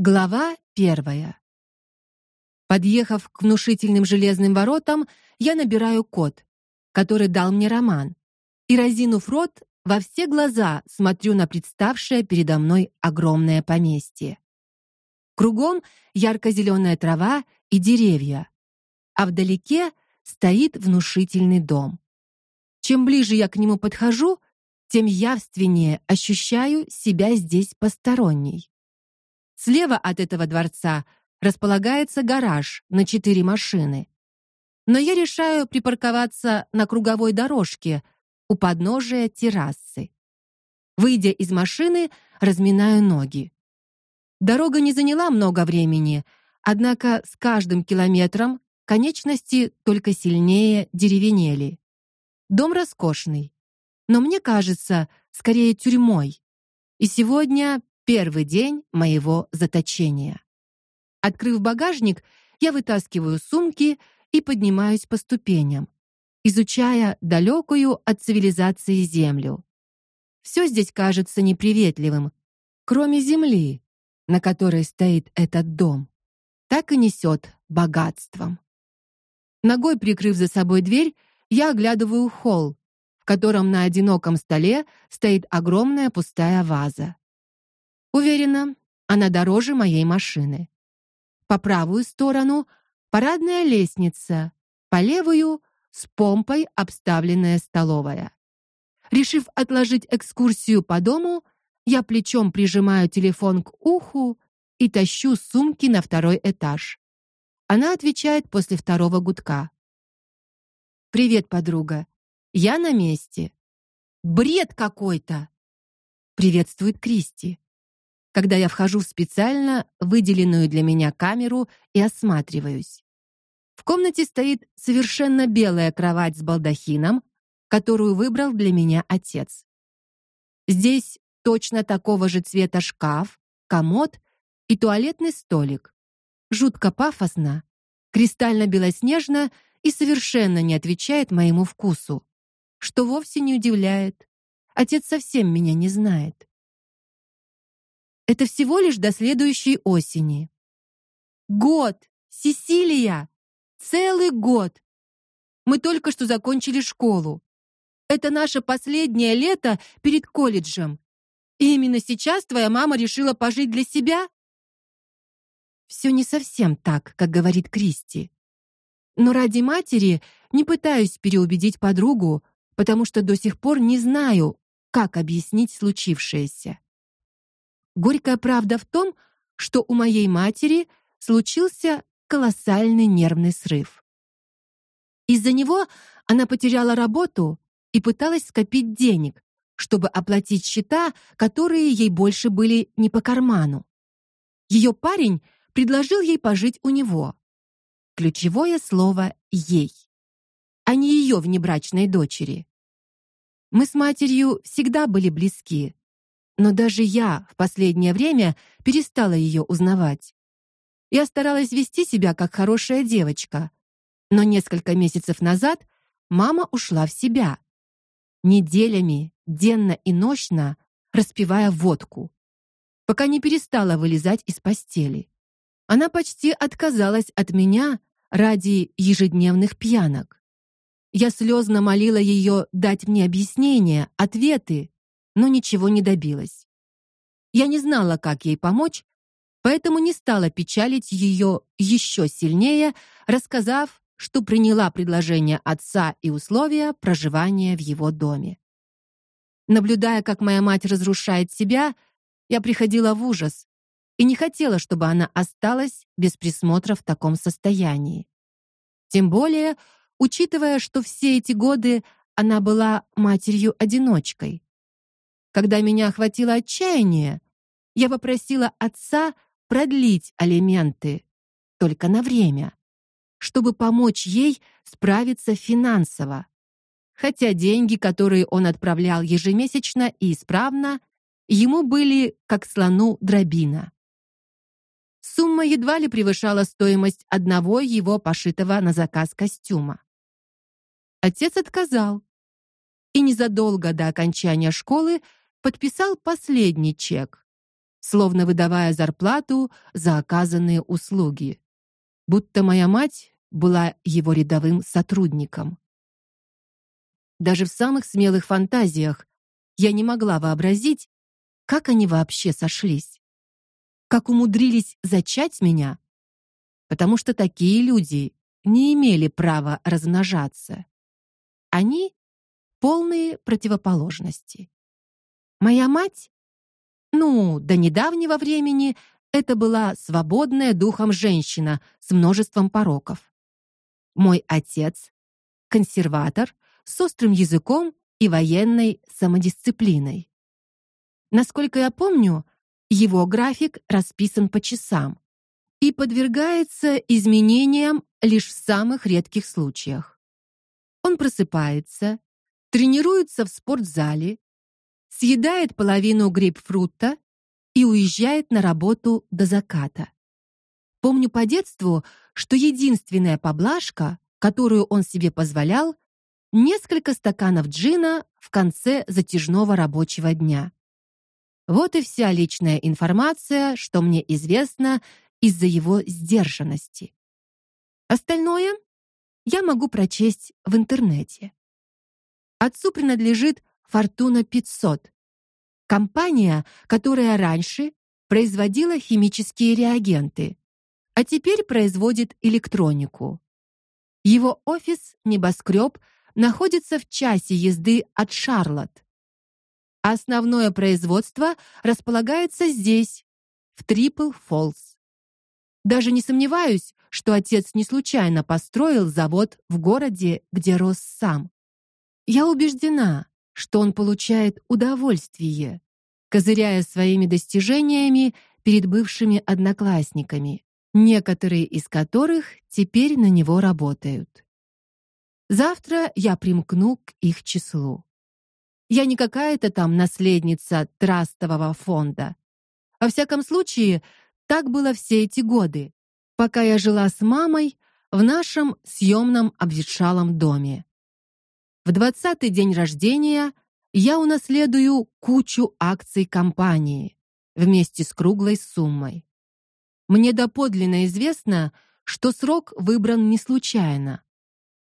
Глава первая. Подъехав к внушительным железным воротам, я набираю код, который дал мне Роман, и разинув рот, во все глаза смотрю на представшее передо мной огромное поместье. Кругом ярко зеленая трава и деревья, а вдалеке стоит внушительный дом. Чем ближе я к нему подхожу, тем явственнее ощущаю себя здесь посторонней. Слева от этого дворца располагается гараж на четыре машины. Но я решаю припарковаться на круговой дорожке у подножия террасы. Выйдя из машины, разминаю ноги. Дорога не заняла много времени, однако с каждым километром конечности только сильнее деревенели. Дом роскошный, но мне кажется, скорее тюрьмой. И сегодня Первый день моего заточения. Открыв багажник, я вытаскиваю сумки и поднимаюсь по ступеням, изучая далекую от цивилизации землю. Все здесь кажется неприветливым, кроме земли, на которой стоит этот дом. Так и несет богатством. Ногой прикрыв за собой дверь, я оглядываю холл, в котором на одиноком столе стоит огромная пустая ваза. Уверена, она дороже моей машины. По правую сторону парадная лестница, по левую с помпой обставленная столовая. Решив отложить экскурсию по дому, я плечом прижимаю телефон к уху и тащу сумки на второй этаж. Она отвечает после второго гудка. Привет, подруга. Я на месте. Бред какой-то. Приветствует Кристи когда я вхожу в специально выделенную для меня камеру и осматриваюсь. В комнате стоит совершенно белая кровать с балдахином, которую выбрал для меня отец. Здесь точно такого же цвета шкаф, комод и туалетный столик. Жутко пафосно, кристально белоснежно и совершенно не отвечает моему вкусу, что вовсе не удивляет. Отец совсем меня не знает. Это всего лишь до следующей осени. Год, Сесилия, целый год. Мы только что закончили школу. Это наше последнее лето перед колледжем. И именно сейчас твоя мама решила пожить для себя? Все не совсем так, как говорит Кристи. Но ради матери не пытаюсь переубедить подругу, потому что до сих пор не знаю, как объяснить случившееся. Горькая правда в том, что у моей матери случился колоссальный нервный срыв. Из-за него она потеряла работу и пыталась скопить денег, чтобы оплатить счета, которые ей больше были не по карману. Ее парень предложил ей пожить у него. Ключевое слово ей, а не ее внебрачной дочери. Мы с матерью всегда были близки, но даже я в последнее время перестала ее узнавать. Я старалась вести себя как хорошая девочка, но несколько месяцев назад мама ушла в себя. Неделями, денно и ночно распивая водку, пока не перестала вылезать из постели. Она почти отказалась от меня ради ежедневных пьянок. Я слезно молила ее дать мне объяснения, ответы, но ничего не добилась. Я не знала, как ей помочь, поэтому не стала печалить ее еще сильнее, рассказав, что приняла предложение отца и условия проживания в его доме. Наблюдая, как моя мать разрушает себя, я приходила в ужас и не хотела, чтобы она осталась без присмотра в таком состоянии. Тем более, учитывая, что все эти годы она была матерью-одиночкой. Когда меня охватило отчаяние, я попросила отца продлить алименты только на время, чтобы помочь ей справиться финансово. Хотя деньги, которые он отправлял ежемесячно и исправно, ему были как слону дробина. Сумма едва ли превышала стоимость одного его пошитого на заказ костюма. Отец отказал. И незадолго до окончания школы подписал последний чек словно выдавая зарплату за оказанные услуги, будто моя мать была его рядовым сотрудником. Даже в самых смелых фантазиях я не могла вообразить, как они вообще сошлись. Как умудрились зачать меня, потому что такие люди не имели права размножаться. Они полные противоположности. Моя мать, ну, до недавнего времени это была свободная духом женщина с множеством пороков. Мой отец консерватор с острым языком и военной самодисциплиной. Насколько я помню, его график расписан по часам и подвергается изменениям лишь в самых редких случаях. Он просыпается, тренируется в спортзале, съедает половину грейпфрута и уезжает на работу до заката. Помню по детству, что единственная поблажка, которую он себе позволял, несколько стаканов джина в конце затяжного рабочего дня. Вот и вся личная информация, что мне известно из-за его сдержанности. Остальное я могу прочесть в интернете. Отцу принадлежит Фортуна 500. Компания, которая раньше производила химические реагенты, а теперь производит электронику. Его офис небоскреб находится в часе езды от Шарлотт. Основное производство располагается здесь, в Трипл Фолс. Даже не сомневаюсь, что отец не случайно построил завод в городе, где рос сам. Я убеждена, что он получает удовольствие, козыряя своими достижениями перед бывшими одноклассниками, некоторые из которых теперь на него работают. Завтра я примкну к их числу. Я не какая-то там наследница трастового фонда. Во всяком случае, так было все эти годы, пока я жила с мамой в нашем съемном обветшалом доме. В двадцатый день рождения я унаследую кучу акций компании вместе с круглой суммой. Мне доподлинно известно, что срок выбран не случайно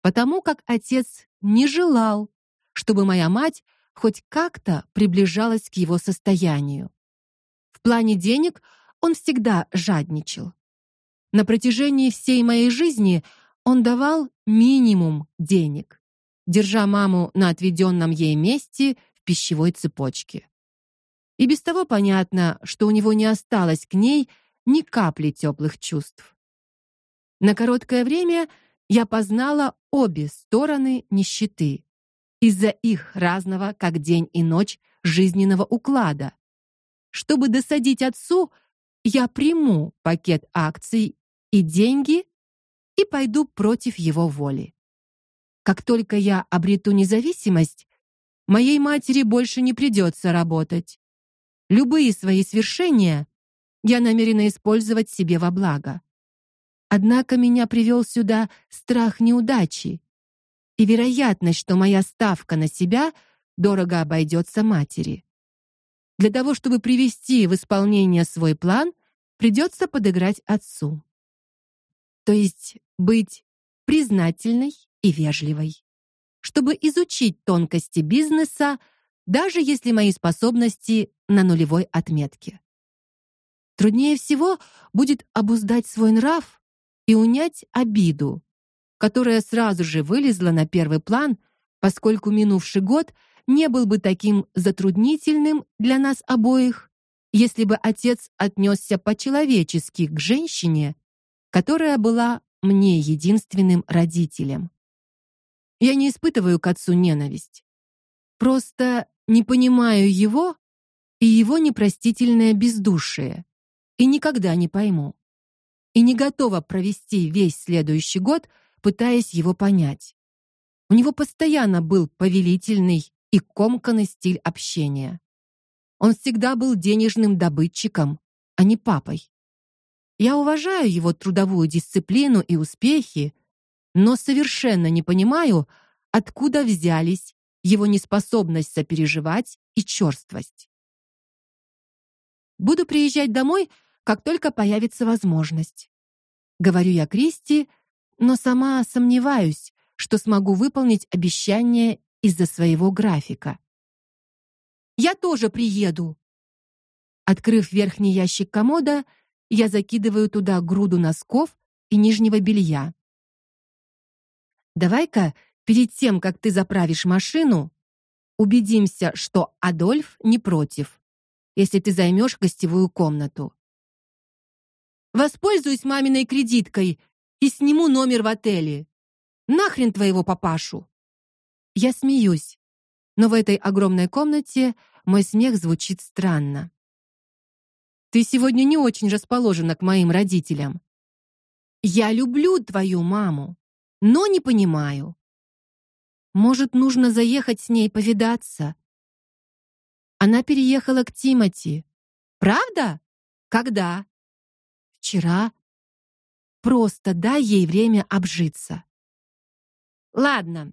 потому как отец не желал, чтобы моя мать хоть как-то приближалась к его состоянию. В плане денег он всегда жадничал. На протяжении всей моей жизни он давал минимум денег, держа маму на отведенном ей месте в пищевой цепочке. И без того понятно, что у него не осталось к ней ни капли теплых чувств. На короткое время я познала обе стороны нищеты из-за их разного, как день и ночь, жизненного уклада. Чтобы досадить отцу, я приму пакет акций и деньги и пойду против его воли. Как только я обрету независимость, моей матери больше не придется работать. Любые свои свершения я намерена использовать себе во благо. Однако меня привел сюда страх неудачи и вероятность, что моя ставка на себя дорого обойдется матери. Для того, чтобы привести в исполнение свой план, придется подыграть отцу. То есть быть признательной и вежливой, чтобы изучить тонкости бизнеса, даже если мои способности на нулевой отметке. Труднее всего будет обуздать свой нрав и унять обиду, которая сразу же вылезла на первый план, поскольку минувший год не был бы таким затруднительным для нас обоих, если бы отец отнесся по-человечески к женщине, которая была мне единственным родителем. Я не испытываю к отцу ненависть. Просто не понимаю его и его непростительное бездушие, и никогда не пойму и не готова провести весь следующий год, пытаясь его понять. У него постоянно был повелительный и комканный стиль общения. Он всегда был денежным добытчиком, а не папой. Я уважаю его трудовую дисциплину и успехи, но совершенно не понимаю, откуда взялись его неспособность сопереживать и черствость. Буду приезжать домой, как только появится возможность. Говорю я Кристи, но сама сомневаюсь, что смогу выполнить обещание из-за своего графика. Я тоже приеду. Открыв верхний ящик комода, я закидываю туда груду носков и нижнего белья. Давай-ка перед тем, как ты заправишь машину, убедимся, что Адольф не против, если ты займешь гостевую комнату. Воспользуюсь маминой кредиткой и сниму номер в отеле. Нахрен твоего папашу. Я смеюсь, но в этой огромной комнате мой смех звучит странно. Ты сегодня не очень расположена к моим родителям. Я люблю твою маму, но не понимаю. Может, нужно заехать с ней повидаться? Она переехала к Тимати. Правда? Когда? Вчера. Просто дай ей время обжиться. Ладно.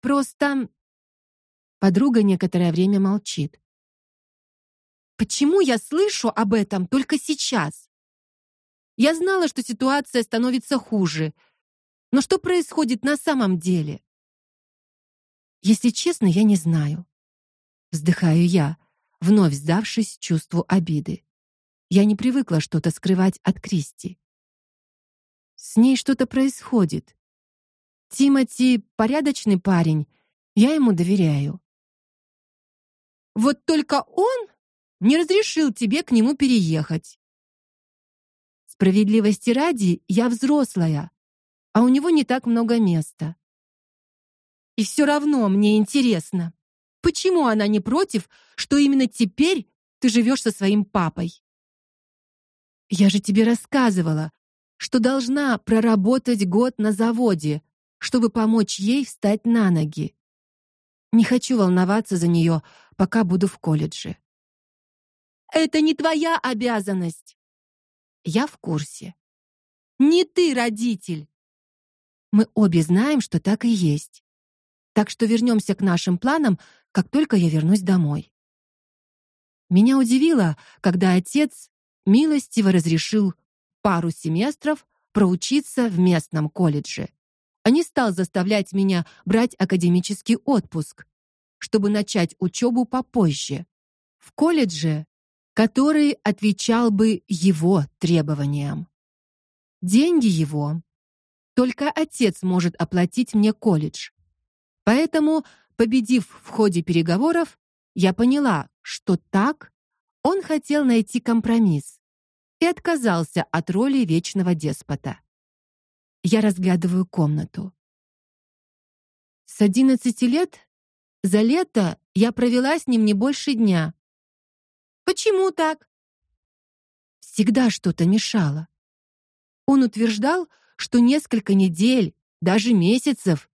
Просто Подруга некоторое время молчит. Почему я слышу об этом только сейчас? Я знала, что ситуация становится хуже. Но что происходит на самом деле? Если честно, я не знаю. Вздыхаю я, вновь сдавшись чувству обиды. Я не привыкла что-то скрывать от Кристи. С ней что-то происходит. Тимати порядочный парень, я ему доверяю. Вот только он не разрешил тебе к нему переехать. Справедливости ради, я взрослая, а у него не так много места. И все равно мне интересно, почему она не против, что именно теперь ты живешь со своим папой? Я же тебе рассказывала, что должна проработать год на заводе, чтобы помочь ей встать на ноги. Не хочу волноваться за нее, пока буду в колледже. Это не твоя обязанность. Я в курсе. Не ты родитель. Мы обе знаем, что так и есть. Так что вернемся к нашим планам, как только я вернусь домой. Меня удивило, когда отец милостиво разрешил пару семестров проучиться в местном колледже а не стал заставлять меня брать академический отпуск, чтобы начать учебу попозже, в колледже, который отвечал бы его требованиям. Деньги его только отец может оплатить мне колледж. Поэтому, победив в ходе переговоров, я поняла, что так он хотел найти компромисс и отказался от роли вечного деспота. Я разглядываю комнату. С одиннадцати лет за лето я провела с ним не больше дня. Почему так? Всегда что-то мешало. Он утверждал, что несколько недель, даже месяцев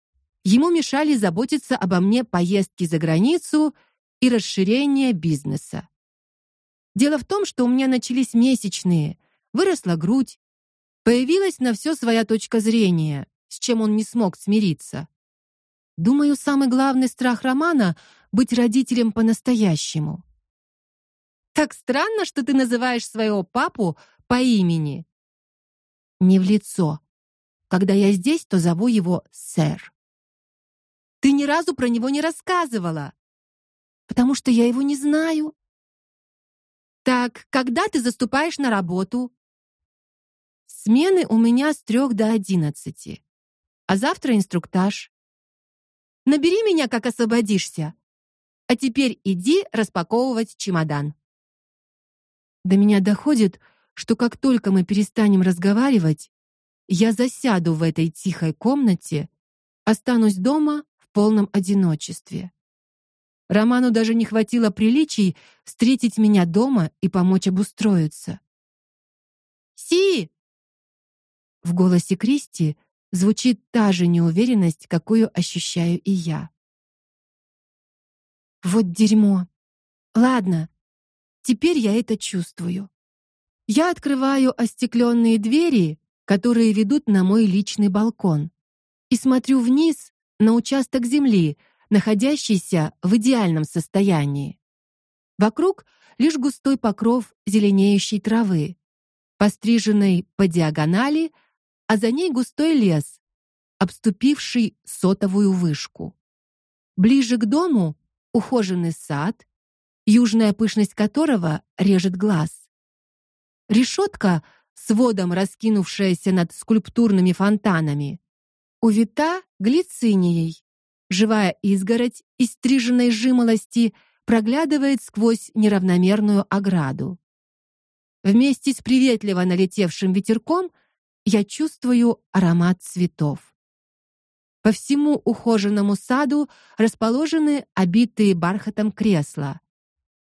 ему мешали заботиться обо мне поездки за границу и расширение бизнеса. Дело в том, что у меня начались месячные, выросла грудь, Появилась на все своя точка зрения, с чем он не смог смириться. Думаю, самый главный страх Романа быть родителем по-настоящему. Так странно, что ты называешь своего папу по имени. Не в лицо. Когда я здесь, то зову его сэр. Ты ни разу про него не рассказывала, потому что я его не знаю. Так, когда ты заступаешь на работу? Смены у меня с трех до одиннадцати. А завтра инструктаж. Набери меня, как освободишься. А теперь иди распаковывать чемодан. До меня доходит, что как только мы перестанем разговаривать, я засяду в этой тихой комнате, останусь дома в полном одиночестве. Роману даже не хватило приличий встретить меня дома и помочь обустроиться. Си, в голосе Кристи звучит та же неуверенность, какую ощущаю и я. Вот дерьмо. Ладно. Теперь я это чувствую. Я открываю остекленные двери, которые ведут на мой личный балкон, и смотрю вниз на участок земли, находящийся в идеальном состоянии. Вокруг лишь густой покров зеленеющей травы, постриженной по диагонали, а за ней густой лес, обступивший сотовую вышку. Ближе к дому ухоженный сад, южная пышность которого режет глаз. Решетка с водом, раскинувшаяся над скульптурными фонтанами, увита глицинией. Живая изгородь из стриженной жимолости проглядывает сквозь неравномерную ограду. Вместе с приветливо налетевшим ветерком я чувствую аромат цветов. По всему ухоженному саду расположены обитые бархатом кресла.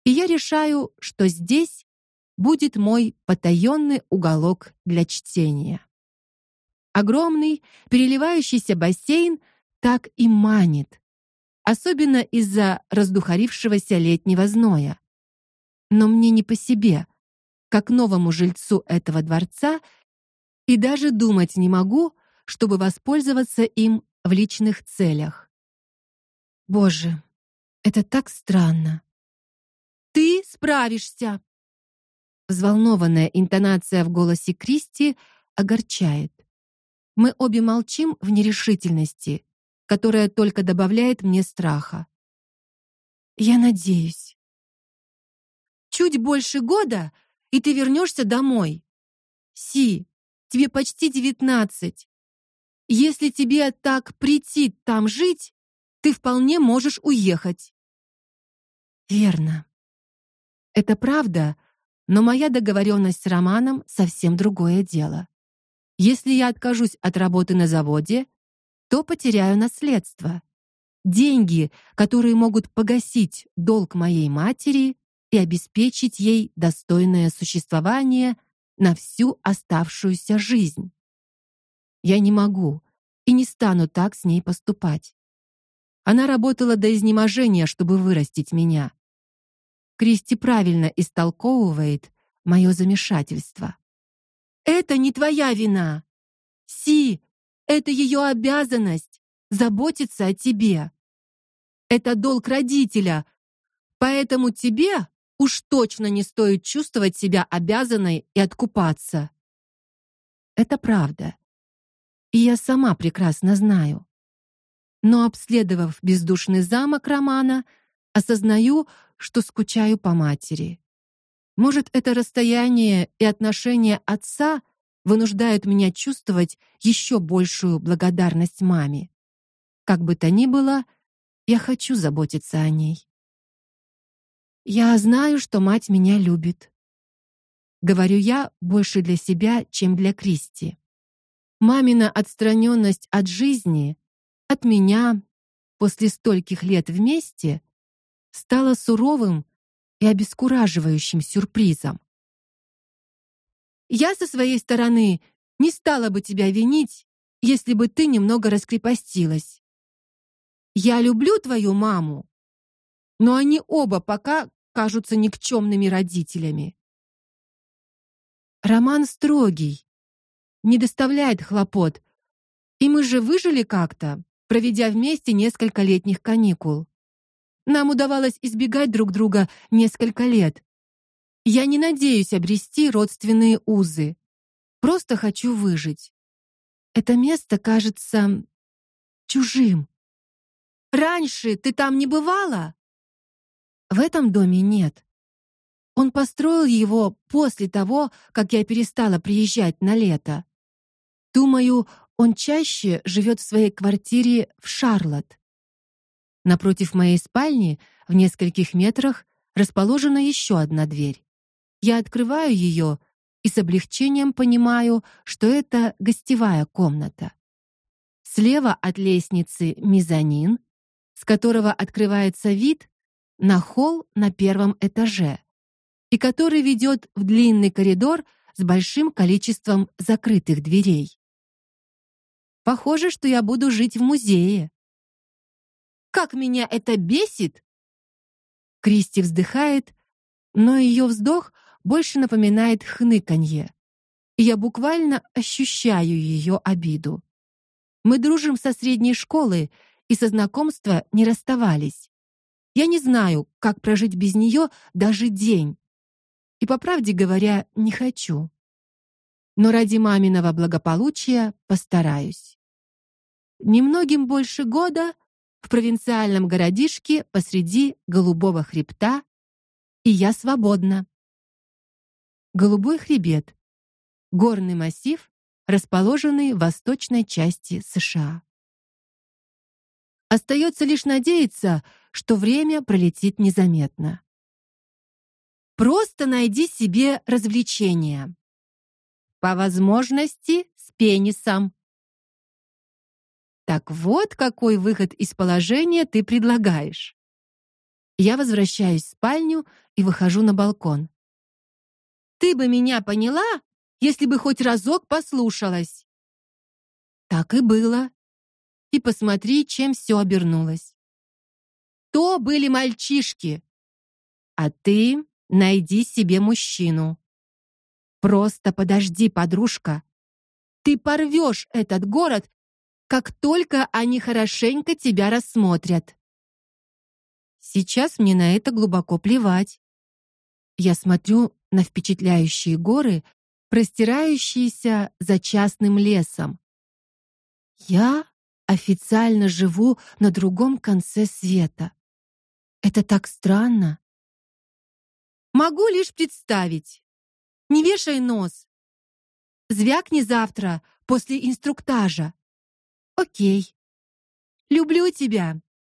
И я решаю, что здесь будет мой потаенный уголок для чтения. Огромный, переливающийся бассейн так и манит, особенно из-за раздухарившегося летнего зноя. Но мне не по себе, как новому жильцу этого дворца, и даже думать не могу, чтобы воспользоваться им в личных целях. Боже, это так странно. Ты справишься. Взволнованная интонация в голосе Кристи огорчает. Мы обе молчим в нерешительности, которая только добавляет мне страха. Я надеюсь. Чуть больше года, и ты вернешься домой. Си, тебе почти девятнадцать. Если тебе так прийти там жить, ты вполне можешь уехать. Верно. Это правда, но моя договоренность с Романом совсем другое дело. Если я откажусь от работы на заводе, то потеряю наследство. Деньги, которые могут погасить долг моей матери и обеспечить ей достойное существование на всю оставшуюся жизнь. Я не могу и не стану так с ней поступать. Она работала до изнеможения, чтобы вырастить меня. Кристи правильно истолковывает мое замешательство. Это не твоя вина. Си, это ее обязанность заботиться о тебе. Это долг родителя. Поэтому тебе уж точно не стоит чувствовать себя обязанной и откупаться. Это правда и я сама прекрасно знаю. Но обследовав бездушный замок Романа, осознаю, что скучаю по матери. Может, это расстояние и отношение отца вынуждают меня чувствовать еще большую благодарность маме. Как бы то ни было, я хочу заботиться о ней. Я знаю, что мать меня любит. Говорю я больше для себя, чем для Кристи. Мамина отстраненность от жизни, от меня после стольких лет вместе стала суровым и обескураживающим сюрпризом. Я со своей стороны не стала бы тебя винить, если бы ты немного раскрепостилась. Я люблю твою маму, но они оба пока кажутся никчемными родителями. Роман строгий, не доставляет хлопот. И мы же выжили как-то, проведя вместе несколько летних каникул. Нам удавалось избегать друг друга несколько лет. Я не надеюсь обрести родственные узы. Просто хочу выжить. Это место кажется чужим. Раньше ты там не бывала? В этом доме нет. Он построил его после того, как я перестала приезжать на лето. Думаю, он чаще живет в своей квартире в Шарлотт. Напротив моей спальни, в нескольких метрах, расположена еще одна дверь. Я открываю ее и с облегчением понимаю, что это гостевая комната. Слева от лестницы мезонин, с которого открывается вид на холл на первом этаже, и который ведет в длинный коридор с большим количеством закрытых дверей. Похоже, что я буду жить в музее. Как меня это бесит! Кристи вздыхает, но ее вздох больше напоминает хныканье. Я буквально ощущаю ее обиду. Мы дружим со средней школы и со знакомства не расставались. Я не знаю, как прожить без нее даже день. И по правде говоря, не хочу. Но ради маминого благополучия постараюсь. Немногим больше года в провинциальном городишке посреди голубого хребта, и я свободна. Голубой хребет горный массив, расположенный в восточной части США. Остается лишь надеяться, что время пролетит незаметно. Просто найди себе развлечение. По возможности с пенисом. Так вот, какой выход из положения ты предлагаешь. Я возвращаюсь в спальню и выхожу на балкон. Ты бы меня поняла, если бы хоть разок послушалась. Так и было. И посмотри, чем все обернулось. То были мальчишки. А ты найди себе мужчину. Просто подожди, подружка. Ты порвешь этот город, как только они хорошенько тебя рассмотрят. Сейчас мне на это глубоко плевать. Я смотрю на впечатляющие горы простирающиеся за частным лесом. Я официально живу на другом конце света. Это так странно. Могу лишь представить. Не вешай нос. Звякни завтра после инструктажа. О'кей. Люблю тебя.